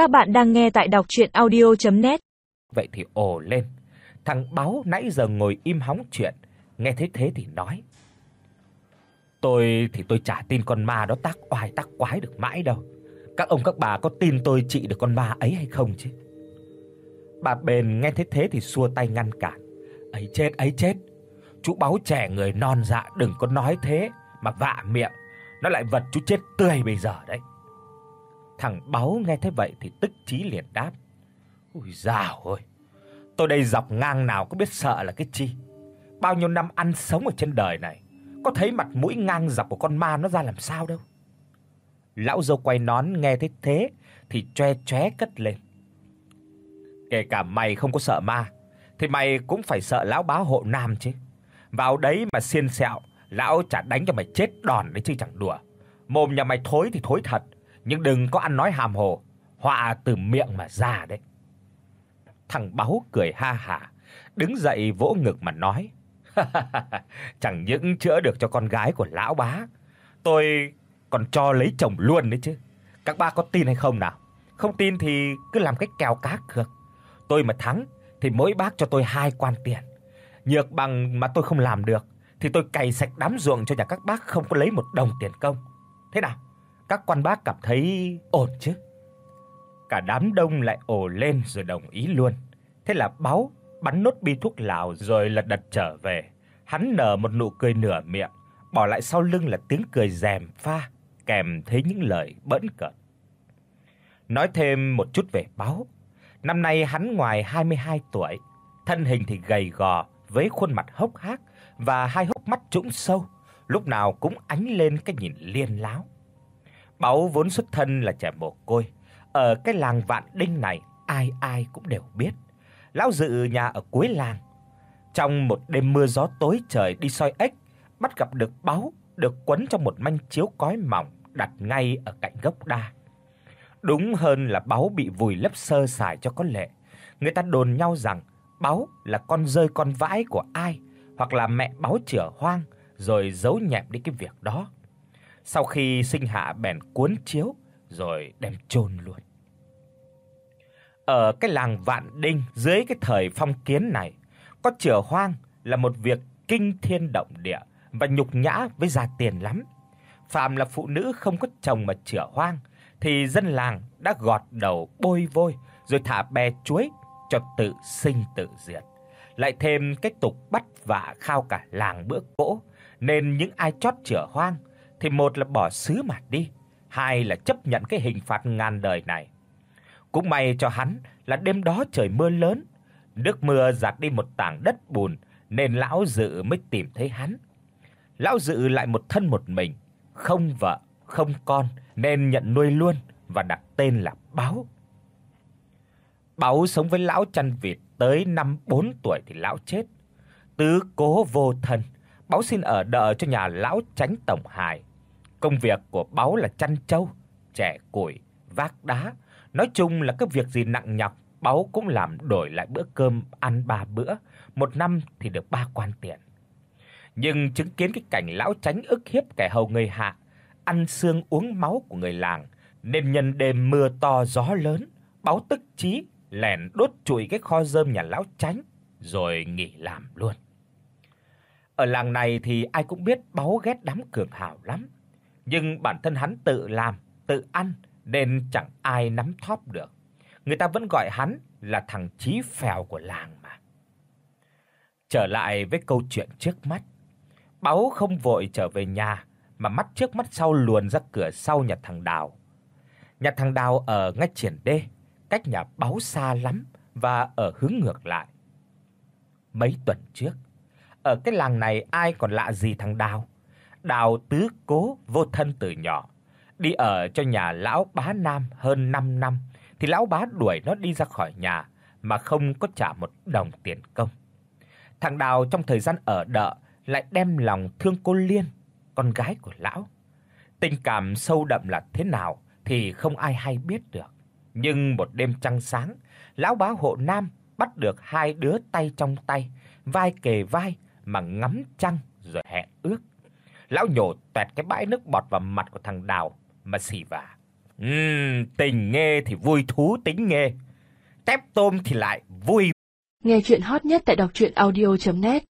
Các bạn đang nghe tại đọc audio net Vậy thì ồ lên. Thằng báo nãy giờ ngồi im hóng chuyện, nghe thấy thế thì nói: "Tôi thì tôi chả tin con ma đó tác oai tác quái được mãi đâu. Các ông các bà có tin tôi trị được con ma ấy hay không chứ?" Bà Bền nghe thấy thế thì xua tay ngăn cản. "Ấy chết, ấy chết. Chú báo trẻ người non dạ đừng có nói thế mà vạ miệng, nó lại vật chú chết tươi bây giờ đấy." Thằng báo nghe thế vậy thì tức chí liền đáp: "Ôi dào ơi, tôi đây dọc ngang nào có biết sợ là cái chi. Bao nhiêu năm ăn sống ở trên đời này, có thấy mặt mũi ngang dọc của con ma nó ra làm sao đâu." Lão dâu quay nón nghe thấy thế thì choe choé cất lên. Kể cả mày không có sợ ma thì mày cũng phải sợ lão bá hộ nam chứ. Vào đấy mà xiên xẹo, lão chả đánh cho mày chết đòn đấy chứ chẳng đùa. Mồm nhà mày thối thì thối thật, nhưng đừng có ăn nói hàm hồ, họa từ miệng mà ra đấy. Thằng báo cười ha hả, đứng dậy vỗ ngực mà nói: "Chẳng những chữa được cho con gái của lão bá, tôi còn cho lấy chồng luôn đấy chứ. Các ba có tin hay không nào? Không tin thì cứ làm cái kèo cá cược. Tôi mà thắng thì mỗi bác cho tôi hai quan tiền. Nhược bằng mà tôi không làm được thì tôi cày sạch đám ruộng cho nhà các bác không có lấy một đồng tiền công. Thế nào? Các quan bác cảm thấy ổn chứ?" Cả đám đông lại ồ lên rồi đồng ý luôn. Thế là báo bắn nốt bi thuốc lào rồi lật đật trở về. Hắn nở một nụ cười nửa miệng, bỏ lại sau lưng là tiếng cười rèm pha kèm thấy những lời bỡn cợt. Nói thêm một chút về báo. Năm nay hắn ngoài 22 tuổi, thân hình thì gầy gò với khuôn mặt hốc hác và hai hốc mắt trũng sâu, lúc nào cũng ánh lên cái nhìn liên láo. Báo vốn xuất thân là trẻ mồ côi, ở cái làng Vạn Đinh này ai ai cũng đều biết. Lão dự nhà ở cuối làng. Trong một đêm mưa gió tối trời đi soi ếch, bắt gặp được báo được quấn trong một manh chiếu cói mỏng đặt ngay ở cạnh gốc đa. Đúng hơn là báo bị vùi lấp sơ sài cho có lệ. Người ta đồn nhau rằng báo là con rơi con vãi của ai hoặc là mẹ báo chửa hoang rồi giấu nhẹm đi cái việc đó. Sau khi sinh hạ bèn cuốn chiếu rồi đem chôn luôn. Ở cái làng Vạn Đinh dưới cái thời phong kiến này, có chửa hoang là một việc kinh thiên động địa và nhục nhã với gia tiền lắm. Phạm là phụ nữ không có chồng mà chửa hoang thì dân làng đã gọt đầu bôi vôi rồi thả bè chuối cho tự sinh tự diệt. Lại thêm cái tục bắt vạ khao cả làng bữa cỗ, nên những ai chót chửa hoang thì một là bỏ xứ mà đi, hai là chấp nhận cái hình phạt ngàn đời này. Cũng may cho hắn là đêm đó trời mưa lớn, nước mưa giạt đi một tảng đất bùn nên lão dự mới tìm thấy hắn. Lão dự lại một thân một mình, không vợ, không con nên nhận nuôi luôn và đặt tên là Báo. Báo sống với lão chăn vịt tới năm 4 tuổi thì lão chết. Tứ cố vô thân, Báo xin ở đợ cho nhà lão tránh tổng hài. Công việc của Báo là chăn trâu, trẻ củi, vác đá, nói chung là cái việc gì nặng nhọc, Báo cũng làm đổi lại bữa cơm ăn ba bữa, một năm thì được ba quan tiền. Nhưng chứng kiến cái cảnh lão tránh ức hiếp kẻ hầu người hạ, ăn xương uống máu của người làng, nên nhân đêm mưa to gió lớn, Báo tức chí lèn đốt trụi cái kho rơm nhà lão tránh rồi nghỉ làm luôn. Ở làng này thì ai cũng biết Báo ghét đám cường hào lắm, nhưng bản thân hắn tự làm, tự ăn nên chẳng ai nắm thóp được. Người ta vẫn gọi hắn là thằng chí phèo của làng mà. Trở lại với câu chuyện trước mắt. Báo không vội trở về nhà mà mắt trước mắt sau luồn ra cửa sau nhà thằng Đào. Nhà thằng Đào ở ngay triển đê, cách nhà Báo xa lắm và ở hướng ngược lại. Mấy tuần trước, ở cái làng này ai còn lạ gì thằng Đào. Đào tứ cố vô thân từ nhỏ, đi ở cho nhà lão bá Nam hơn 5 năm thì lão bá đuổi nó đi ra khỏi nhà mà không có trả một đồng tiền công. Thằng Đào trong thời gian ở đợ lại đem lòng thương cô Liên, con gái của lão. Tình cảm sâu đậm là thế nào thì không ai hay biết được. Nhưng một đêm trăng sáng, lão bá hộ Nam bắt được hai đứa tay trong tay, vai kề vai mà ngắm trăng rồi hẹn ước. Lão nhổ toẹt cái bãi nước bọt vào mặt của thằng Đào mà xì vả. Ừm, tình nghe thì vui thú tính nghe. Tép tôm thì lại vui. Nghe chuyện hot nhất tại đọc audio net